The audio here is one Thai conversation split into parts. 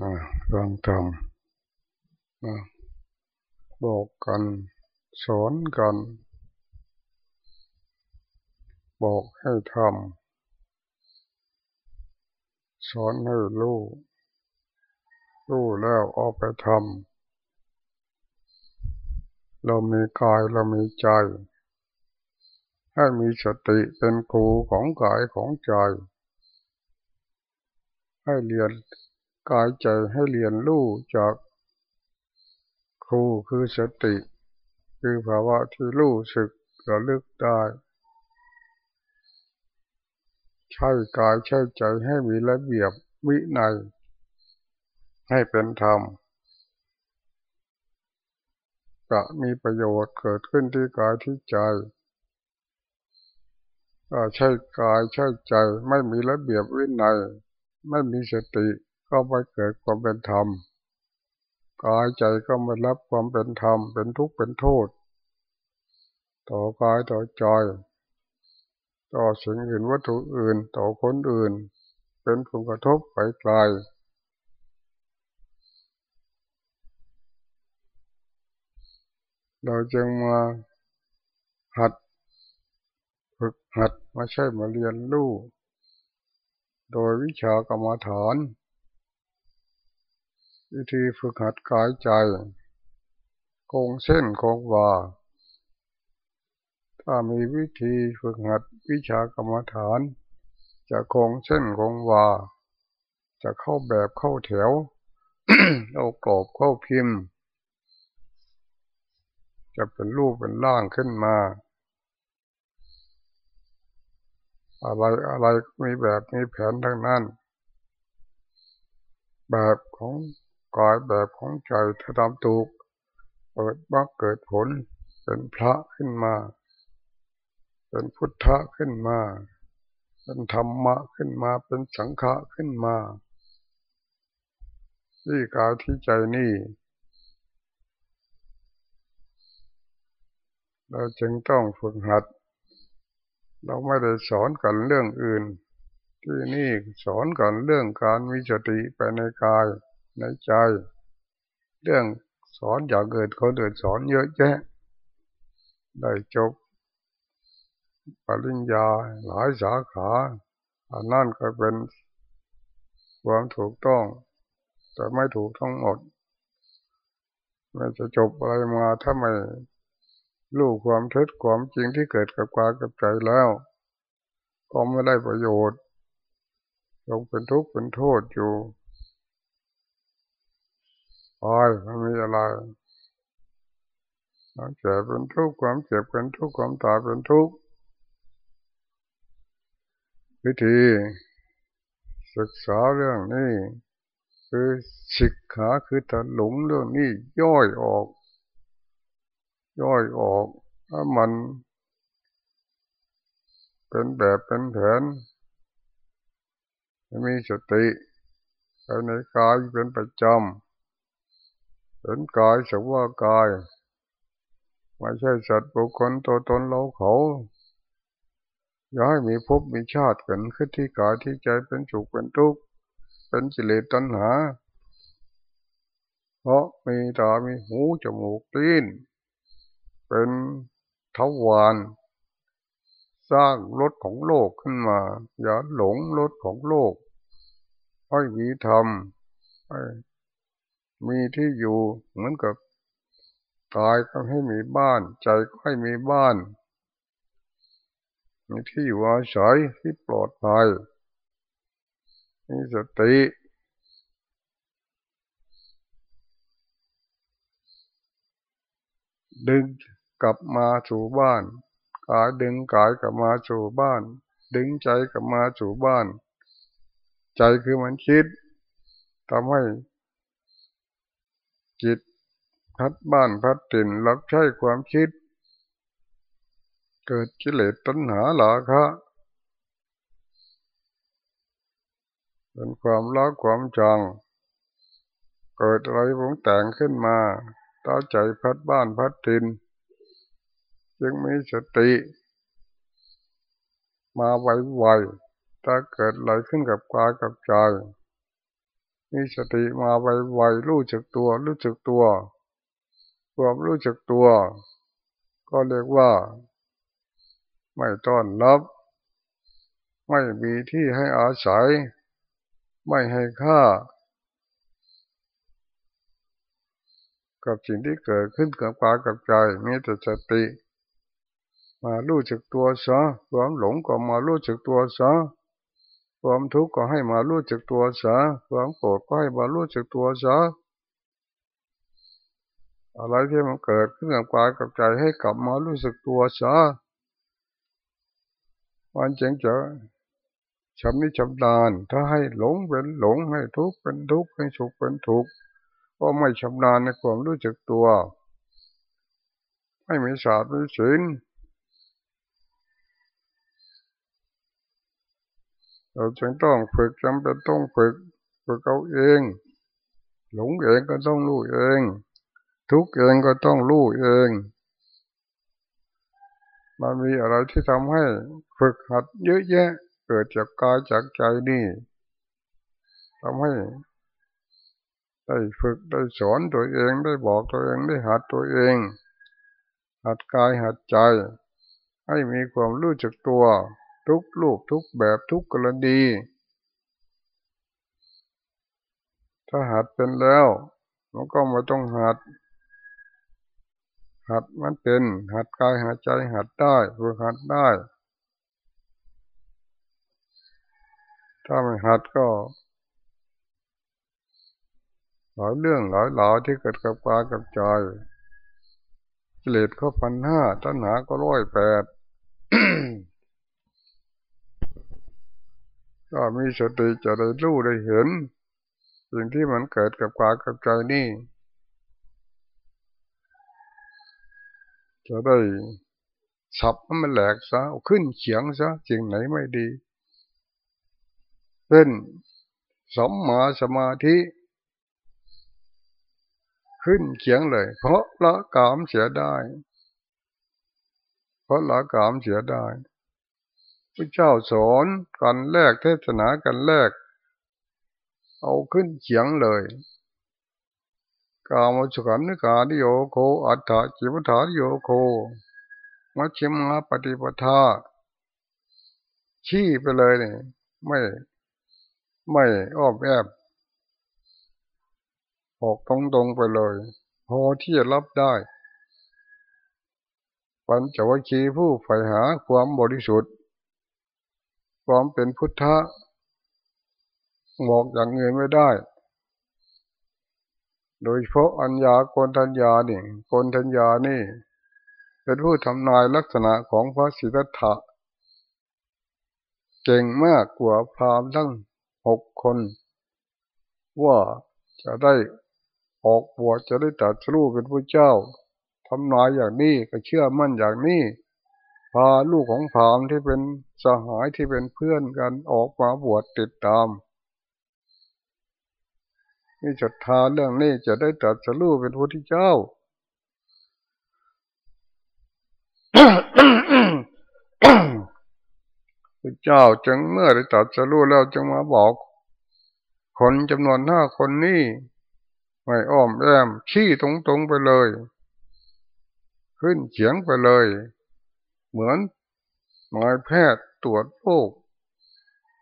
ฟังธรรมบอกกันสอนกัน บอกให้ทำสอนให้รู้รู้แล้วออกไปทำเรามีกายเรามีใจ ให้มีสติเป็นครูของกายของใจ ให้เรียน กายใจให้เรียนรู้จากครูคือสติ คือภาวะที่รู้สึกระลึกได้ ใช้กายใช้ใจให้มีระเบียบวินัย ให้เป็นธรรมจะมีประโยชน์เกิดขึ้นที่กายที่ใจใช้กายใช้ใจไม่มีระเบียบวินัย ไม่มีสติ ก็ไม่เกิดความเป็นธรรมกายใจก็ม่รับความเป็นธรรมเป็นทุกข์เป็นโทษ ต่อกายต่อใจต่อสิ่งอื่นวัตถุอื่นต่อคนอื่น เป็นผลกระทบไปไกลเราจึงมาหัดฝึกหัดมาใช่มาเรียนรู้โดยวิชากรรมฐาน วิธีฝึกหัดกายใจคงเส้นคงวาถ้ามีวิธีฝึกหัดวิชากรรมฐาน จะคงเส้นคงวา จะเข้าแบบเข้าแถวเอากรอบเข้าพิมพ์ จะเป็นรูปเป็นร่างขึ้นมา อะไรอะไรมีแบบมีแผนทั้งนั้น แบบของ กายแบบของใจถ้าทำถูกเปิดบักเกิดผล เป็นพระขึ้นมา เป็นพุทธะขึ้นมา เป็นธรรมะขึ้นมา เป็นสังฆะขึ้นมาที่กายที่ใจนี่เราจึงต้องฝึกหัด เราไม่ได้สอนกันเรื่องอื่น ที่นี่สอนกันเรื่องการมีสติไปในกาย ในใจ เรื่องสอนอย่าเกิดคนอื่นสอนเยอะแยะ ได้จบปริญญาหลายสาขาอันนั่นก็เป็นความถูกต้อง แต่ไม่ถูกทั้งหมดไม่จะจบอะไรมาถ้าไม่รู้ความเท็จความจริงที่เกิดกับกายกับใจแล้ว ก็ไม่ได้ประโยชน์ยังเป็นทุกข์เป็นโทษอยู่ ตายมันมีอะไรความเจ็บเป็นทุกข์ความเจ็บเป็นทุกข์ความตายเป็นทุกข์วิธี ศึกษาเรื่องนี้คือศิกขาคือถลุงเรื่องนี้ย่อยออก ย่อยออกถ้ามัน เป็นแบบเป็นแผนมีสติภายในกายเป็นประจำ เห็นกายสักว่ากาย ไม่ใช่สัตว์บุคคลตัวตนเราเขา อย่าให้มีภพมีชาติเกันขึ้นที่กายที่ใจเป็นสุขเป็นทุกข์เป็นจิเลตัณหา เพราะมีตา มีหู จมูก ลิ้น เป็นทวารสร้างรถของโลกขึ้นมา อย่าหลงรถของโลกให้มีธรรม มีที่อยู่เหมือนกับกายก็ให้มีบ้าน ใจก็ให้มีบ้าน มีที่อยู่อาศัยที่ปลอดภัยมีสติดึงกลับมาสู่บ้านกายดึงกายกลับมาสู่บ้าน ดึงใจกลับมาสู่บ้าน ใจคือมันคิดทำให้ จิต พัดบ้านพัดถิ่นรับใช้ความคิด เกิดกิเลสตัณหาหลาคะเป็นความรักความจัง เกิดอะไรผงแต่งขึ้นมาตาใจพัดบ้านพัดถิ่นจึงมีสติ มาไวๆถ้าเกิดอะไรขึ้นกับกายกับใจ มีสติมาไวๆรู้จักตัว รู้จักตัวความรู้จักตัว ก็เรียกว่า ไม่ต้อนรับ ไม่มีที่ให้อาศัย ไม่ให้ค่า กับสิ่งที่เกิดขึ้นกับกายกับใจมีแต่สติ มารู้จักตัวซะความหลงก็มารู้จักตัวซะ ความทุกข์ก็ให้มารู้จักตัวซะความโกรธก็ให้มารู้จักตัวซะอะไรที่มันเกิดขึ้นกับกายกับใจให้กลับมารู้สึกตัวซะมันจึงจะชำนิชำนาญถ้าให้หลงเป็นหลงให้ทุกข์เป็นทุกข์ให้สุขเป็นทุกข์ก็ไม่ชำนาญในความรู้จักตัว ไม่มีศาสตร์มีศิล เราจึงต้องฝึกจำเป็นต้องฝึกฝึกเอาเอง หลงเองก็ต้องรู้เอง ทุกเองก็ต้องรู้เอง มันมีอะไรที่ทำให้ฝึกหัดเยอะแยะ เกิดจากกายจากใจนี่ทำให้ได้ฝึกได้สอนตัวเองได้บอกตัวเองได้หัดตัวเอง หัดกายหัดใจ ให้มีความรู้จักตัว ทุกลูกทุกแบบทุกกรณี ถ้าหัดเป็นแล้วมันก็ไม่ต้องหัด หัดมันเป็น หัดกายหัดใจหัดได้ฝึกหัดได้ ถ้าไม่หัดก็หลายเรื่องหลายหลาที่เกิดกับกายกับใจกิเลสเขาพันห้าตัณหาก็ร้อยแปด ก็มีสติจะได้รู้ได้เห็น สิ่งที่มันเกิดกับกายกับใจนี่ จะได้สับมันแหลกซะขึ้นเขียงซะสิ่งไหนไม่ดีเป็นสมมาสมาธิขึ้นเขียงเลย เพราะละกามเสียได้ เพราะละกามเสียได้ พระเจ้าสอนกันแรกเทศนากันแรก เอาขึ้นเขียงเลยกามสุขันนิการโยโคอัตถะจิปถาโยโคมัชฌิมาปฏิปทาชี้ไปเลยเนี่ยไม่ไม่อ้อมแอบออกตรงๆไปเลย พอที่จะรับได้ปัญจวัคคีย์ผู้ใฝ่หาความบริสุทธิ์ ความเป็นพุทธะบอกอย่างเงินไม่ได้ โดยเพราะอัญญาโกนทัญญานี่โกนทัญญานี่ เป็นผู้ทำนายลักษณะของพระสิทธัตถะเก่งมากกว่าพรามทั้งหกคน ว่าจะได้ออกบวชจะได้ตัดสู้เป็นผู้เจ้าทำนายอย่างนี้ก็เชื่อมั่นอย่างนี้ พาลูกของพรามที่เป็นสหายที่เป็นเพื่อนกันออกมาบวชติดตามมีศรัทธาเรื่องนี้จะได้ตรัสรู้เป็นพระพุทธเจ้าพระเจ้าจึงเมื่อได้ตรัสรู้แล้วจึงมาบอก คนจำนวนห้าคนนี้ไม่อ้อมแอมขี้ตรงๆไปเลย ขึ้นเฉียงไปเลย เหมือนหมายแพทย์ตรวจโรค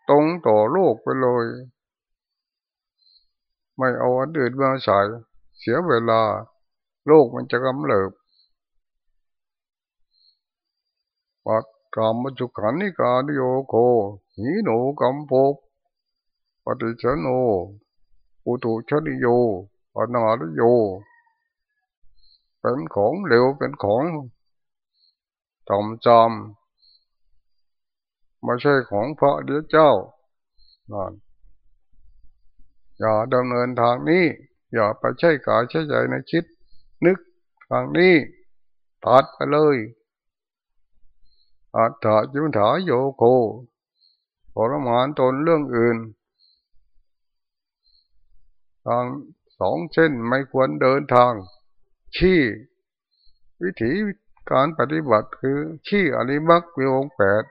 ตรงต่อโรคไปเลย ไม่เอาอันอื่นมาใส่เสียเวลาโลกมันจะกำเริบปัดกรรมจุขันนิการโยโคหิโนกัมโพปฏิชโนอุตุชนิโยปนาลโย เป็นของเร็วเป็นของ จำจำไม่ใช่ของพระเดียเจ้านั่นอย่าดำเนินทางนี้ อย่าไปใช้กายใช้ใจในคิด นึกทางนี้ตัดไปเลยอัตถาจุนถาโยโคปรมานตนเรื่องอื่น ทางสองเส้นไม่ควรเดินทาง ชี้วิธี การปฏิบัติคือชี้อริมักมีองแปด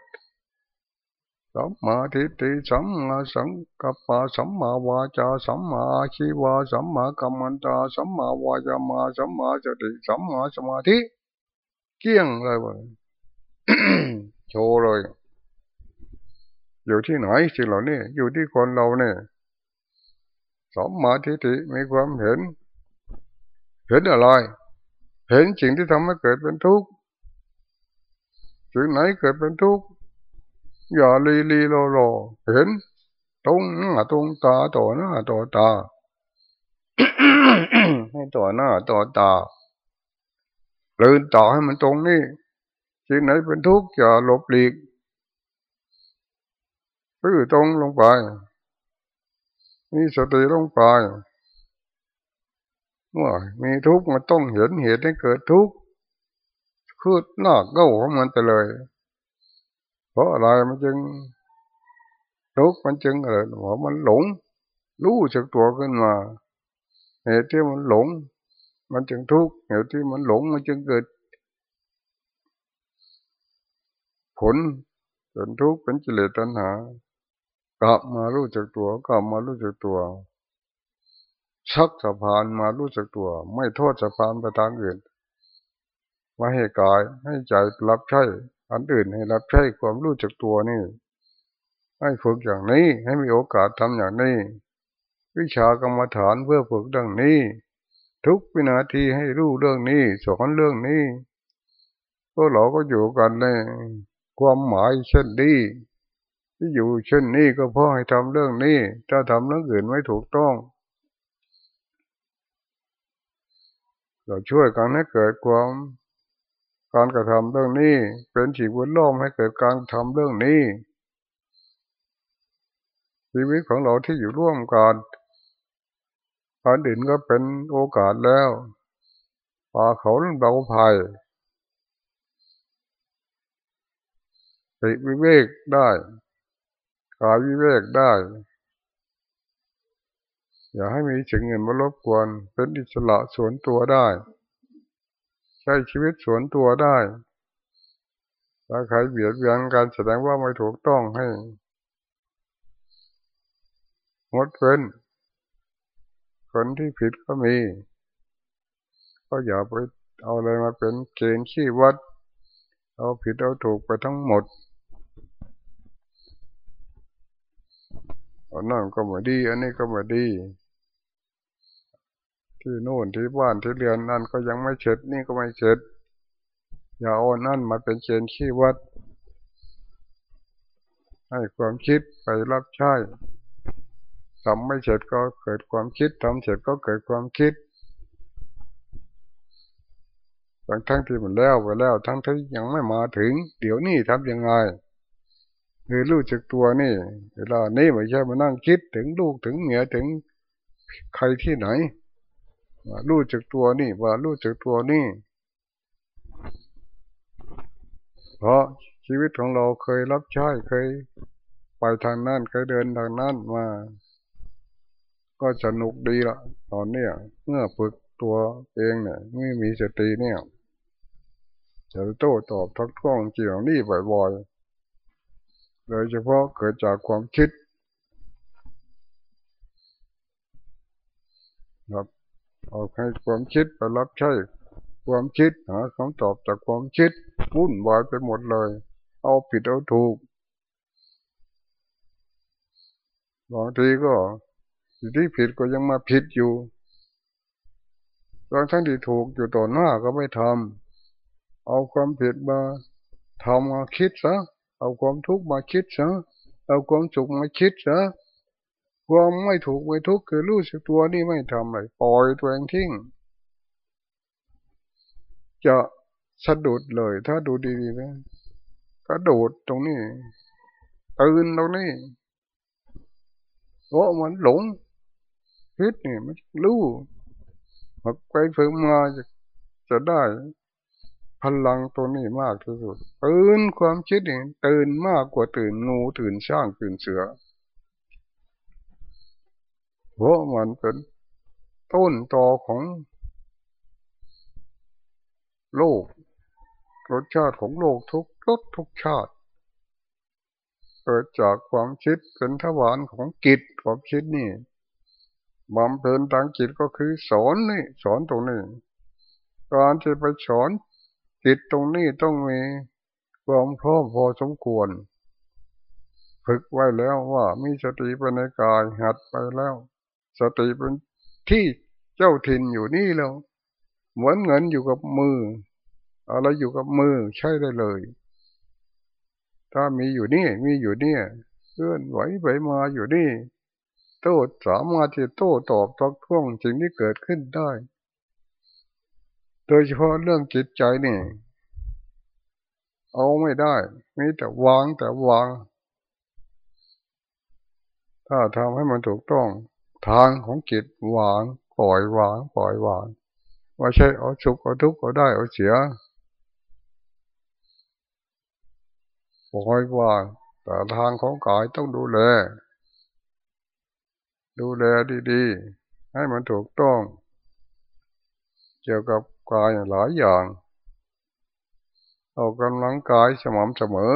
สัมมาทิฏฐิสัมมาสังกัปปะสัมมาวาจาสัมมาชีวาสัมมากัมมันตาสัมมาวายามาสัมมาสติสัมมาสมาธิเกี้ยงเลยวะโชว์เลย อยู่ที่ไหนสิ่งเหล่านี้อยู่ที่คนเราเนี่ยสัมมาทิฏฐิมีความเห็น เห็นอะไร เห็นสิ่งที่ทำให้เกิดเป็นทุกข์สิ่งไหนเกิดเป็นทุกข์อย่าลีลีโลโลเห็นตรงหน้าตรงตาต่อหน้าต่อตาให้ต่อหน้าต่อตาเดินต่อให้มันตรงนี้สิ่งไหนเป็นทุกข์อย่าหลบหลีกพื้อตรงลงไป มีสติลงไป เมื่อมีทุกข์มันต้องเห็นเหตุให้เกิดทุกข์คือหน้าเก้าของมันไปเลย เพราะอะไรมันจึงทุกข์มันจึงอะไรเพราะมันหลง รู้จากตัวขึ้นมา เหตุที่มันหลง มันจึงทุกข์เหตุที่มันหลงมันจึงเกิด ผลเป็นทุกข์เป็นจิเลตัณหากลับมารู้จักตัวกลับมารู้จักตัว ชักสะพานมารู้จักตัว ไม่โทษสะพานไปทางอื่นมาให้กายให้ใจรับใช้อันอื่นให้รับใช้ความรู้จักตัวนี่ ให้ฝึกอย่างนี้ให้มีโอกาสทำอย่างนี้ วิชากรรมฐานเพื่อฝึกดังนี้ ทุกวินาทีให้รู้เรื่องนี้สอนเรื่องนี้พวกเราก็อยู่กันในความหมายเช่นนี้ที่อยู่เช่นนี้ก็เพราะให้ทำเรื่องนี้ ถ้าทำเรื่องอื่นไม่ถูกต้อง เราช่วยกันให้เกิดความการกระทำเรื่องนี้ เป็นฉีกวนล้อมให้เกิดการทำเรื่องนี้ ชีวิตของเราที่อยู่ร่วมกันการอื่นก็เป็นโอกาสแล้วป่าเขาเบาภัยติวิเวกได้กายวิเวกได้ อย่าให้มีสิ่งอื่นมารบกวน เป็นอิสระสวนตัวได้ ใช้ชีวิตสวนตัวได้ถ้าใครเบียดเบียนการแสดงว่าไม่ถูกต้องให้งดเว้นคนที่ผิดก็มี ก็อย่าไปเอาอะไรมาเป็นเกณฑ์ขี้วัด เอาผิดเอาถูกไปทั้งหมดอันนั้นก็ไม่ดี อันนี้ก็ไม่ดี ที่โน่นที่บ้านที่เรือนนั่นก็ยังไม่เสร็จนี่ก็ไม่เสร็จอย่าเอานั่นมาเป็นเชนขี้วัด ให้ความคิดไปรับใช้ทำไม่เสร็จก็เกิดความคิดทำเสร็จก็เกิดความคิดทั้งทั้งที่มันแล้วไปแล้ว ทั้งที่ยังไม่มาถึง เดี๋ยวนี้ทำยังไงคือรู้จักตัวนี่เวลานี้ไม่ใช่มานั่งคิดถึงลูกถึงเมียถึงใครที่ไหน รู้จักตัวนี่ว่ารู้จักตัวนี่ เพราะชีวิตของเราเคยรับใช้เคยไปทางนั้นเคยเดินทางนั้นมา ก็สนุกดีละตอนเนี้ยเมื่อฝึกตัวเองเนี่ยไม่มีสติเนี่ยจะโต้ตอบทักท้วงเจียงนี่บ่อยๆ โดยเฉพาะเกิดจากความคิดครับ เอาให้ความคิดไปรับใช้ความคิดหาคำตอบจากความคิดวุ่นวายไปหมดเลย เอาผิดเอาถูกบางทีก็ที่ผิดก็ยังมาผิดอยู่บางทั้งที่ถูกอยู่ต่อหน้าก็ไม่ทำเอาความผิดมาทำมาคิดซะเอาความทุกข์มาคิดซะเอาความสุขมาคิดซะ ความไม่ถูกไม่ทุกข์คือรู้สึกตัวนี่ไม่ทำเลยปล่อยตัวเองทิ้ง จะสะดุดเลย ถ้าดูดีๆนะกระโดดตรงนี้ตื่นตรงนี้เพราะมันหลงคิดนี่มันรู้มาไปฝึกมาจะจะได้พลังตัวนี้มากที่สุดตื่นความคิดนี่ตื่นมากกว่าตื่นงูตื่นช่างตื่นเสือ เพราะมันเป็นต้นตอของโลกรสชาติของโลกทุกรสทุกชาติ เกิดจากความคิดเป็นทวารของกิจความคิดนี่บำเพ็ญทางจิตก็คือสอนนี่สอนตรงนี้การที่ไปสอนจิตตรงนี้ต้องมีความพร้อมพอสมควร ฝึกไว้แล้วว่ามีสติไปในกายหัดไปแล้ว สติเป็นที่เจ้าถิ่นอยู่นี่แล้วเหมือนเงินอยู่กับมือ อะไรอยู่กับมือใช้ได้เลย ถ้ามีอยู่นี่มีอยู่นี่เคลื่อนไหวไปมาอยู่นี่โต้สามารถที่โต้ตอบทักท้วงสิ่งที่เกิดขึ้นได้ โดยเฉพาะเรื่องจิตใจนี่ เอาไม่ได้มีแต่วางแต่วาง ถ้าทำให้มันถูกต้อง ทางของจิตวางปล่อยวางปล่อยวางว่าใช่เอาสุขเอาทุกข์เอาได้เอาเสียปล่อยวางแต่ทางของกายต้องดูแล ดูแลดีๆ ให้มันถูกต้อง เกี่ยวกับกายหลายอย่างออกกำลังกายสม่ำเสมอ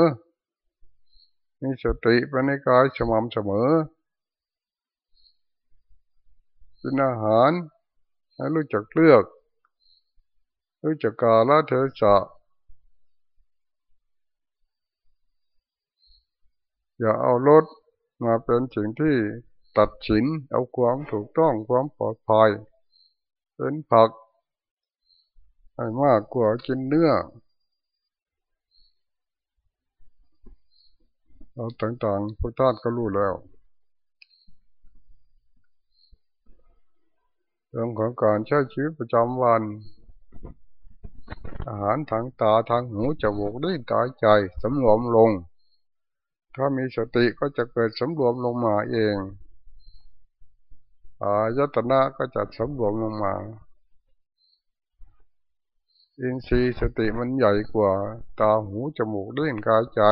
มีสติไปในกายสม่ำเสมอ กินอาหารให้รู้จักเลือก รู้จักกาลเทศะอย่าเอารถมาเป็นสิ่งที่ตัดสินเอาความถูกต้องความปลอดภัยเป็นผักให้มากกว่ากินเนื้อเราต่างๆพวกท่านก็รู้แล้ว เรื่องของการใช้ชีวิตประจำวัน อาหารทางตาทางหูจมูกด้กายใจสำรวมลง ถ้ามีสติก็จะเกิดสำรวมลงมาเองอายตนะก็จะสำรวมลงมาอินทรีย์สติมันใหญ่กว่า ตาหูจมูกเล่นกายใจ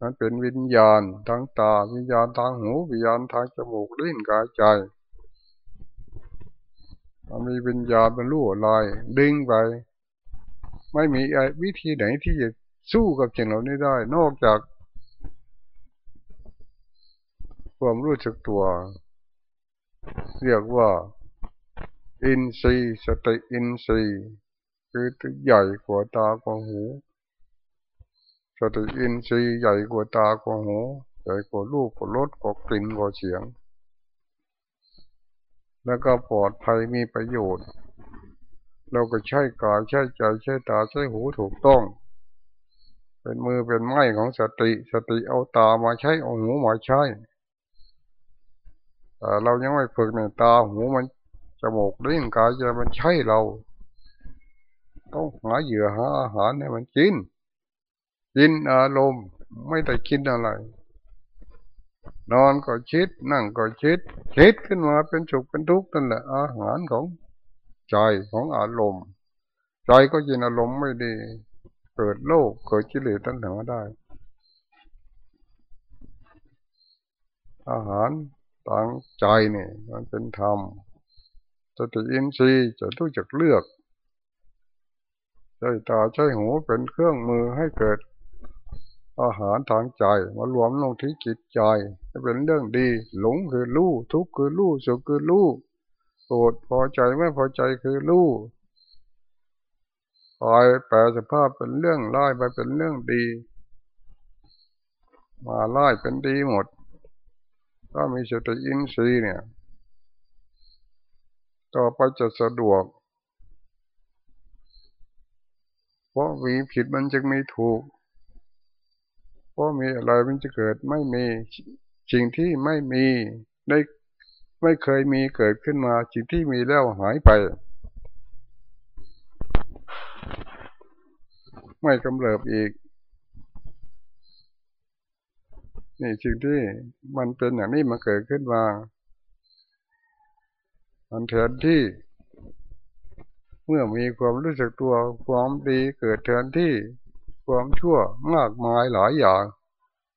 มันเป็นวิญญาณทางตาวิญญาณทางหูวิญญาณทางจมูกเล่นกายใจ มันมีวิญญาณเป็นรู้ลอยดึงไป ไม่มีวิธีไหนที่จะสู้กับสิ่งเหล่านี้ได้ นอกจาก ความรู้สึกตัว เรียกว่า อินทรีย์สติอินทรีย์คือตัวใหญ่กว่าตากว่าหูสติอินทรีย์ใหญ่กว่าตากว่าหูใหญ่กว่าลูกกว่ารสกว่ากลิ่นกว่าเสียง แล้วก็ปลอดภัยมีประโยชน์ เราก็ใช้กายใช้ใจใช้ตาใช้หูถูกต้อง เป็นมือเป็นไม้ของสติ สติเอาตามาใช้เอาหูมาใช้แต่เรายังไม่ฝึกเนี่ยตาหูมันจมูกลิ้นกายจะมันใช่เรา ต้องหาเหยื่อหาอาหารให้มันกินกินอารมณ์ไม่ได้กินอะไร นอนก็คิด นั่งก็คิด คิดขึ้นมาเป็นสุขเป็นทุกข์นั่นแหละอาหารของใจของอารมณ์ ใจก็ยินอารมณ์ไม่ดี เกิดโลกเกิดกิเลสตั้งแต่ได้ อาหารตั้งใจเนี่ยมันเป็นธรรมสติอินทรีย์จะรู้จักเลือกใช้ตาใช้หูเป็นเครื่องมือให้เกิดอาหารทางใจมารวมลงที่จิตใจ จะเป็นเรื่องดี หลงคือรู้ทุกข์คือรู้สุขคือรู้โกรธพอใจไม่พอใจคือรู้ปล่อยแปลสภาพเป็นเรื่องร้ายไปเป็นเรื่องดี มาไล่เป็นดีหมด ถ้ามีสติอินทรีย์เนี่ย ต่อไปจะสะดวก เพราะมีผิดมันจึงมีถูก เพราะมีอะไรมันจะเกิดไม่มี สิ่งที่ไม่มีได้ไม่เคยมีเกิดขึ้นมาสิ่งที่มีแล้วหายไป ไม่กำเริบอีก นี่สิ่งที่มันเป็นอย่างนี้มันเกิดขึ้นมามันแทนที่เมื่อมีความรู้สึกตัวความดีเกิดแทนที่ความชั่วมากมายหลายอย่าง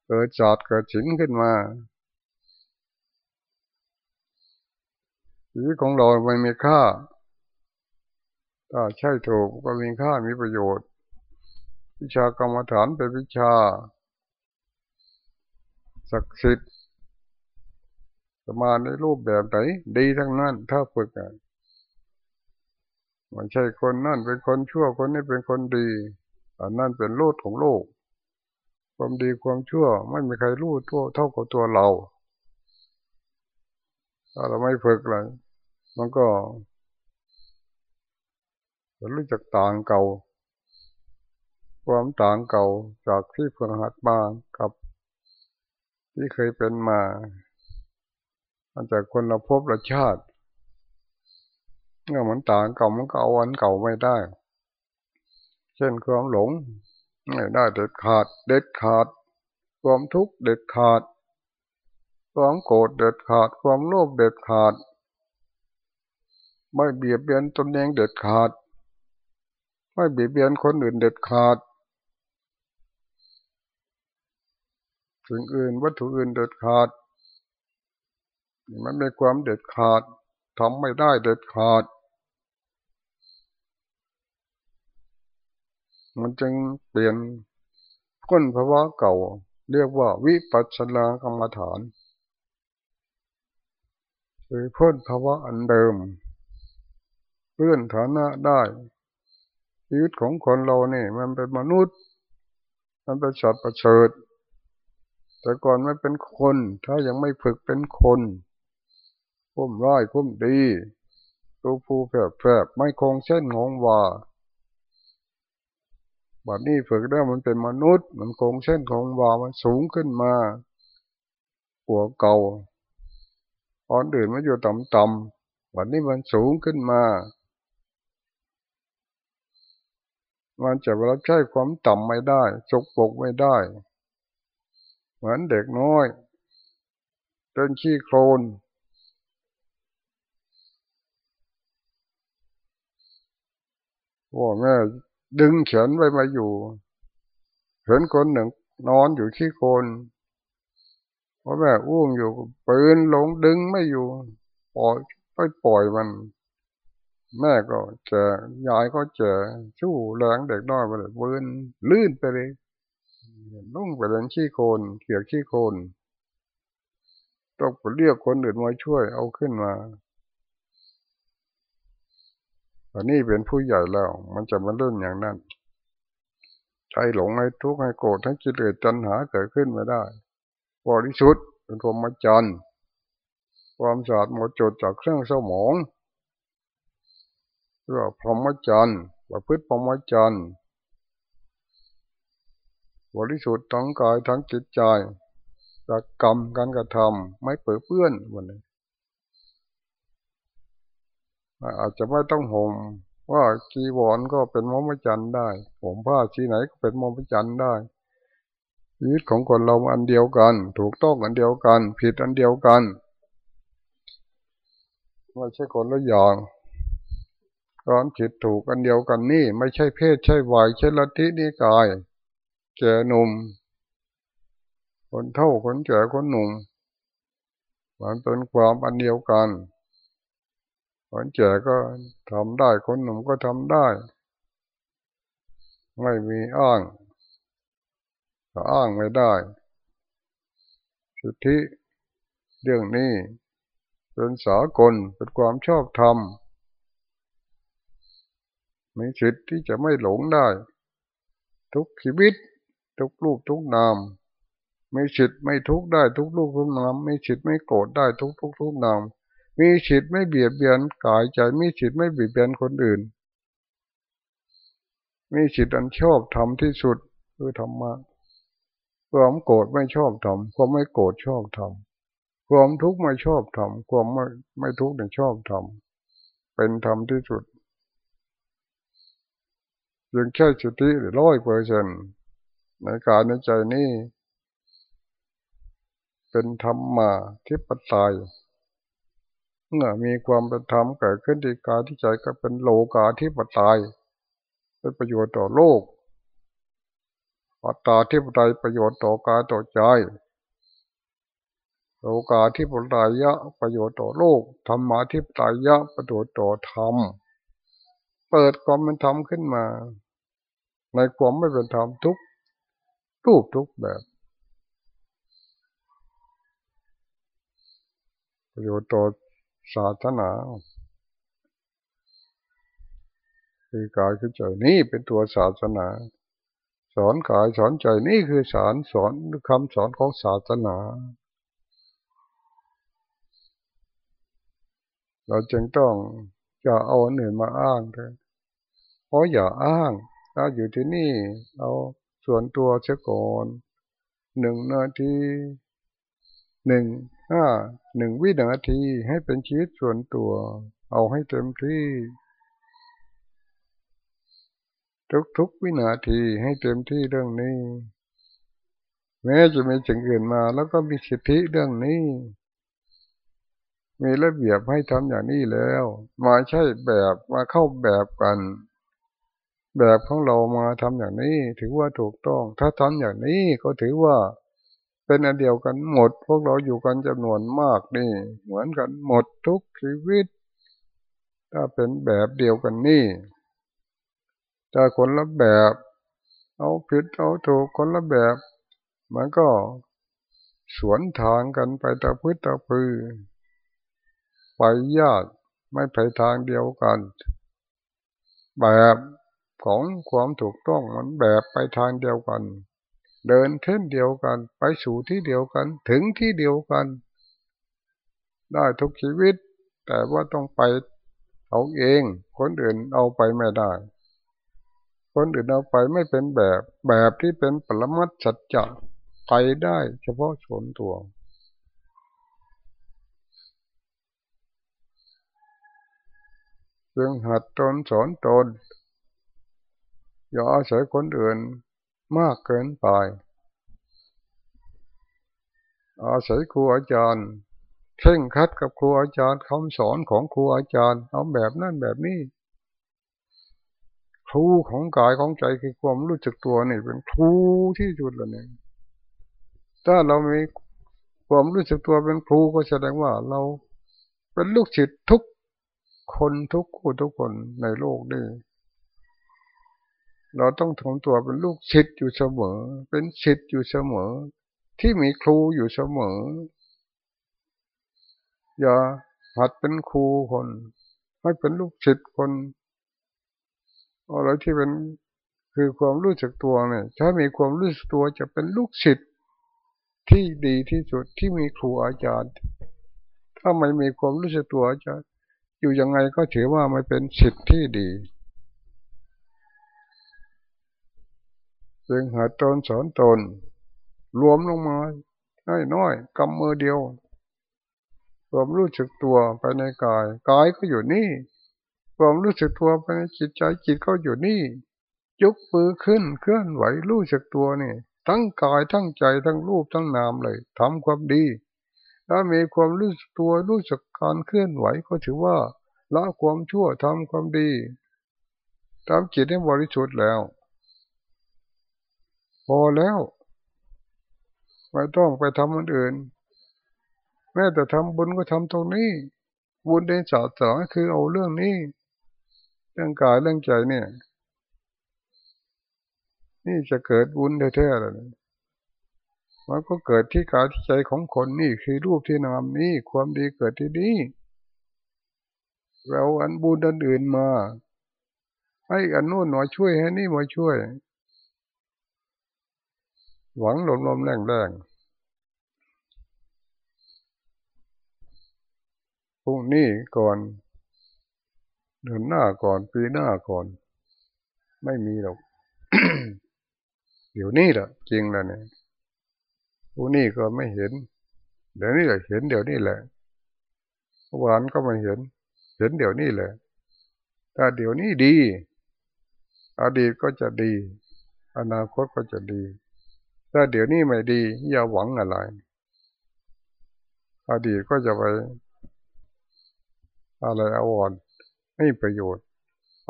เกิดจอดเกิดฉินขึ้นมาชีวิตของเราไม่มีค่า ถ้าใช่ถูกก็มีค่ามีประโยชน์ วิชากรรมฐานเป็นวิชา ศักดิ์สิทธิ์จะมาในรูปแบบไหนดีทั้งนั้น ถ้าฝึกอะไม่ใช่คนนั่นเป็นคนชั่วคนนี้เป็นคนดีอันนั่นเป็นโลดของโลก ความดีความชั่วไม่มีใครรู้ทั่วเท่ากับตัวเราถ้าเราไม่ฝึกเลยมันก็จะรู้จักต่างเก่า ความต่างเก่าจากที่เพิ่งหัดมากับ ที่เคยเป็นมามันจากคนเราพบระชาติเมื่อมันต่างเก่ามันก็เอาวันเก่าไม่ได้ เช่นความหลง ไม่ได้เด็ดขาด เด็ดขาด ความทุกข์เด็ดขาด ความโกรธเด็ดขาด ความโลภเด็ดขาด ไม่เบียดเบียนตนเองเด็ดขาด ไม่เบียดเบียนคนอื่นเด็ดขาดสิ่งอื่นวัตถุอื่นเด็ดขาด มันเป็นความเด็ดขาดทำไม่ได้เด็ดขาด มันจึงเปลี่ยนก้นภาวะเก่า เรียกว่าวิปัสสนากรรมฐานคือพ้นภาวะอันเดิมเพื่อนฐานะได้ชีวิตของคนเราเนี่ย มันเป็นมนุษย์ มันเป็นสัตว์ประเสริฐแต่ก่อนไม่เป็นคน ถ้ายังไม่ฝึกเป็นคนคุ้มร้ายคุ้มดีตัวผู้แฝบไม่คงเส้นงงว่า บัดนี้ฝึกได้มันเป็นมนุษย์ มันคงเส้นคงวามันสูงขึ้นมาหัวเก่าตอนอื่นมันอยู่ต่ำๆบัดนี้มันสูงขึ้นมา มันจะรับใช้ความต่ำไม่ได้จกปกไม่ได้ เหมือนเด็กน้อยเดินขี้โคลนว่าแม่ ดึงเขียนไว้มาอยู่เห็นคนหนึ่งนอนอยู่ที่โคนเพราะแม่อุ้งอยู่ปืนลงดึงไม่อยู่ ปล่อยไปปล่อยมัน แม่ก็เจอยายก็เจอชู้แรงเด็กน้อยไปเลยปืนลื่นไปเลยลุ่งไปเลยขี้โคนเขี่ยขี้โคนต้องไปเรียกคนอื่นมาช่วยเอาขึ้นมา อนนี้เป็นผู้ใหญ่แล้ว มันจะมาเล่นอย่างนั้นใจหลงให้ทุกข์ให้โกรธให้กิเลสจันหาเกิดขึ้นไม่ได้บริสุทธิ์เป็นพรหมจรรย์ความสะอาดหมดจดจากเครื่องเสมองเพื่อพรหมจรรย์ประพฤติพรหมจรรย์บริสุทธิ์ทั้งกายทั้งจิตใจจากกรรมการกระทำไม่เปื้อเปื้อนวันนี้ อาจจะไม่ต้องห่มว่ากีวรก็เป็นมมจันได้ ผมผ้าชีไหนก็เป็นมมจันได้ชีวิตของคนเราอันเดียวกัน ถูกต้องอันเดียวกัน ผิดอันเดียวกันไม่ใช่คนละอย่างการผิดถูกอันเดียวกันนี่ ไม่ใช่เพศใช่วัยใช่ลัทธินิกายแก่หนุ่ม คนเท่าคนแก่คนหนุ่มมันเป็นความอันเดียวกัน คนแก่ก็ทำได้คนหนุ่มก็ทำได้ ไม่มีอ้างก็อ้างไม่ได้ สุทธิเรื่องนี้เป็นสากลเป็นความชอบธรรมมีสิทธิ์ที่จะไม่หลงได้ ทุกชีวิต ทุกรูปทุกนามมีสิทธิ์ไม่ทุกได้ทุกรูปทุกนามมีสิทธิ์ไม่โกรธได้ทุกทุกทุกนาม มีจิตไม่เบียดเบียนกายใจมีจิตไม่เบียดเบียนคนอื่น มีจิตอันชอบทำที่สุดคือธรรมะความโกรธไม่ชอบทำความไม่โกรธชอบทำความทุกข์ไม่ชอบทำความไม่ไม่ทุกข์ไม่ชอบทำเป็นธรรมที่สุดยังแค่สติร้อยเปอร์เซ็นในการในใจนี้ เป็นธรรมมาที่ปัจจัย เมื่อมีความเป็นธรรมเกิดขึ้นที่กายที่ใจก็เป็นโลกาที่ปไตยเป็นประโยชน์ต่อโลกปัตตาที่ปไตยประโยชน์ต่อกายต่อใจ โลกาที่ปไตยยะประโยชน์ต่อโลกธรรมะที่ปไตยยะประโยชน์ต่อธรรมเปิดความเป็นธรรมขึ้นมา ในความไม่เป็นธรรมทุกรูปทุกแบบประโยชน์ต่อ ศาสนาคือกายคือใจนี่เป็นตัวศาสนา สอนกายสอนใจนี่คือสารสอนคำสอนของศาสนา เราจึงต้องอย่าเอาหนึ่งมาอ้างเลยเพราะอย่าอ้างถ้าอยู่ที่นี่เอาส่วนตัวเสียก่อนหนึ่งนาทีหนึ่ง ห้าหนึ่งวินาทีให้เป็นชีวิตส่วนตัว เอาให้เต็มที่ ทุกๆวินาทีให้เต็มที่เรื่องนี้ แม้จะมีสิ่งอื่นมา แล้วก็มีสิทธิเรื่องนี้ มีระเบียบให้ทำอย่างนี้แล้ว มาใช่แบบมาเข้าแบบกัน แบบของเรามาทำอย่างนี้ ถือว่าถูกต้อง ถ้าทำอย่างนี้ก็ถือว่า เป็นอันเดียวกันหมด พวกเราอยู่กันจำนวนมากนี่ เหมือนกันหมดทุกชีวิต ถ้าเป็นแบบเดียวกันนี่ถ้าคนละแบบ เอาผิดเอาถูกคนละแบบ มันก็สวนทางกันไปตะพื้นตะพือ ไปยากไม่ไปทางเดียวกัน แบบของความถูกต้องมันแบบไปทางเดียวกัน เดินเท่นเดียวกัน ไปสู่ที่เดียวกัน ถึงที่เดียวกัน ได้ทุกชีวิต แต่ว่าต้องไปเอาเอง คนอื่นเอาไปไม่ได้ คนอื่นเอาไปไม่เป็นแบบ แบบที่เป็นปรมัตสัจจะไปได้เฉพาะชนตัวจึงหัดตนสอนตน อย่าอาศัยคนอื่น มากเกินไป อาศัยครูอาจารย์เข่งคัดกับครูอาจารย์คำสอนของครูอาจารย์เอาแบบนั่นแบบนี้ ครูของกายของใจคือความรู้จักตัวนี่เป็นครูที่สุดแล้วเนี่ยถ้าเรามีความรู้สึกตัวเป็นครูก็แสดงว่าเราเป็นลูกศิษย์ทุกคนทุกคู่ทุกคนในโลกนี้ เราต้องทำตัวเป็นลูกศิษย์อยู่เสมอ เป็นศิษย์อยู่เสมอ ที่มีครูอยู่เสมอ อย่าหัดเป็นครูคน ให้เป็นลูกศิษย์คนอะไรที่เป็นคือความรู้จักตัวเนี่ย ถ้ามีความรู้สึกตัวจะเป็นลูกศิษย์ที่ดีที่สุดที่มีครูอาจารย์ ถ้าไม่มีความรู้สึกตัวจะอยู่ยังไงก็ถือว่าไม่เป็นศิษย์ที่ดี จึงหาตนสอนตน รวมลงมาให้น้อยกำมือเดียว ความรู้สึกตัวไปในกาย กายก็อยู่นี่ ความรู้สึกตัวไปในจิตใจจิตก็อยู่นี่ ยกมือขึ้นเคลื่อนไหวรู้สึกตัวนี่ ทั้งกายทั้งใจทั้งรูปทั้งนามเลยทำความดี ถ้ามีความรู้สึกตัวรู้สึกการเคลื่อนไหวก็ถือว่าละความชั่วทำความดีทำจิตให้บริสุทธิ์แล้ว พอแล้วไม่ต้องไปทำอันอื่น แม้แต่ทำบุญก็ทำตรงนี้ บุญในศาสนาคือเอาเรื่องนี้เรื่องกายเรื่องใจเนี่ย นี่จะเกิดบุญแท้ๆเลยมันก็เกิดที่กายที่ใจของคนนี่คือรูปที่นามนี่ความดีเกิดที่นี่เราอันบุญอันอื่นมา ให้อันโน้นมาช่วยให้นี่มาช่วย หวังลมลมแรงแรงพรุ่งนี้ก่อน เดือนหน้าก่อนปีหน้าก่อน ไม่มีหรอกเดี๋ยวนี้แหละจริงแล้วเนี่ยพรุ่งนี้ก็ไม่เห็น เดี๋ยวนี้แหละเห็นเดี๋ยวนี้แหละวานก็ไม่เห็น เห็นเดี๋ยวนี้แหละถ้าเดี๋ยวนี้ดี อดีตก็จะดี อนาคตก็จะดี ถ้าเดี๋ยวนี้ไม่ดี อย่าหวังอะไร อดีตก็จะไป อะไรอาวรไม่ประโยชน์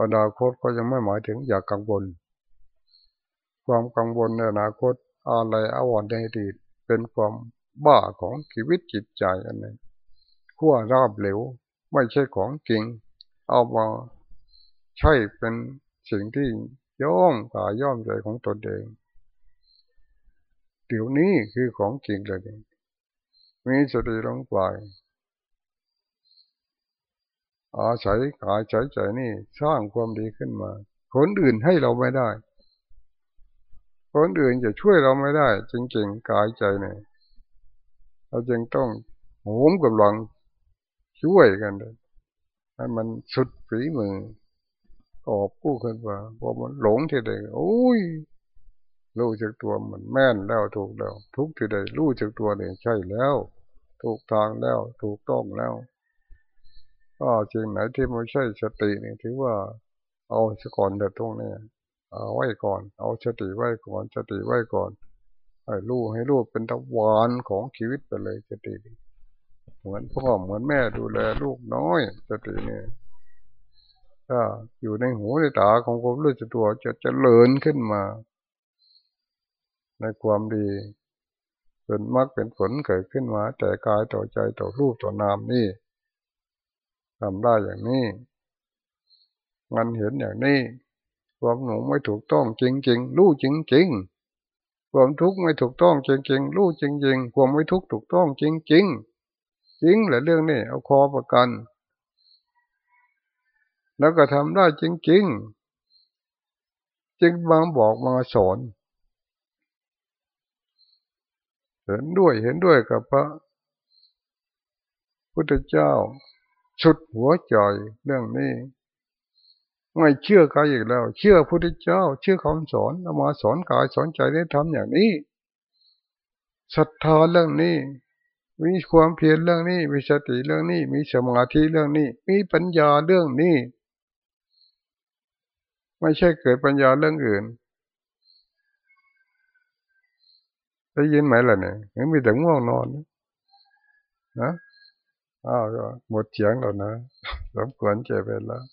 อนาคตก็จะไม่หมายถึงอย่ากกังวล ความกังวลในอนาคตอะไรอาวรในอดีตเป็นความบ้าของชีวิตจิตใจอันนี้ขั้วราบเหลวไม่ใช่ของจริง เอามาใช่เป็นสิ่งที่ย่อมกายย่อมใจของตนเอง เดี๋ยวนี้คือของจริงเลยมีสติลงไปอาศัยกายใช้ใจนี่สร้างความดีขึ้นมา คนอื่นให้เราไม่ได้ คนอื่นจะช่วยเราไม่ได้ จริงๆกายใจเนี่ยเราจึงต้องโหมกำลังช่วยกันเลยให้มันสุดฝีมือออกกู้ขึ้นมาพอมันหลงที่ใดโอ้ย รู้จักตัวมันแม่นแล้วถูกแล้ว ทุกที่ใดรู้จักตัวเนี่ยใช่แล้ว ถูกทางแล้วถูกต้องแล้ว ก็จริงไหนที่ไม่ใช่สตินี่ถือว่า เอาสก่อนเด็ดตรงนี้เอาไว้ก่อน เอาสติไว้ก่อนสติไว้ก่อนให้รู้ให้รู้เป็นตะวันของชีวิตไปเลยสติเหมือนพ่อเหมือนแม่ดูแลลูกน้อยสติเนี่ยถ้าอยู่ในหูในตาของความรู้จักตัวจะจะเลินขึ้นมา ในความดีเป็นมรรคเป็นผลเกิดขึ้นมา แต่กายต่อใจต่อรูปต่อนามนี่ทำได้อย่างนี้ มันเห็นอย่างนี้ ความหนูไม่ถูกต้องจริง ๆ รู้จริง ๆ ความทุกข์ไม่ถูกต้องจริง ๆ รู้จริง ๆ ความไม่ทุกข์ถูกต้องจริง ๆ จริงแหละเรื่องนี้เอาคอประกัน แล้วก็ทำได้จริง ๆ จึงบางบอกมาสอน เห็นด้วยเห็นด้วยกับพระพุทธเจ้าสุดหัวใจเรื่องนี้ ไม่เชื่อใครอีกแล้ว เชื่อพุทธเจ้า เชื่อคำสอนเอามาสอนกายสอนใจได้ทำอย่างนี้ศรัทธาเรื่องนี้ มีความเพียรเรื่องนี้ มีสติเรื่องนี้ มีสมาธิเรื่องนี้ มีปัญญาเรื่องนี้ ไม่ใช่เกิดปัญญาเรื่องอื่น ได้ยินไหมล่ะเนี่ยยังมีแต่ง่วงนอน นะอ้าวหมดเสียงแล้วนะสมควรเจ็บไปแล้ว